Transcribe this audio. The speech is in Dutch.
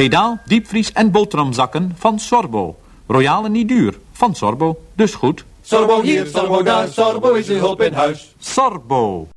Pedaal, diepvries en boterhamzakken van Sorbo. Royale niet duur, van Sorbo, dus goed. Sorbo hier, Sorbo daar, Sorbo is uw hulp in huis. Sorbo.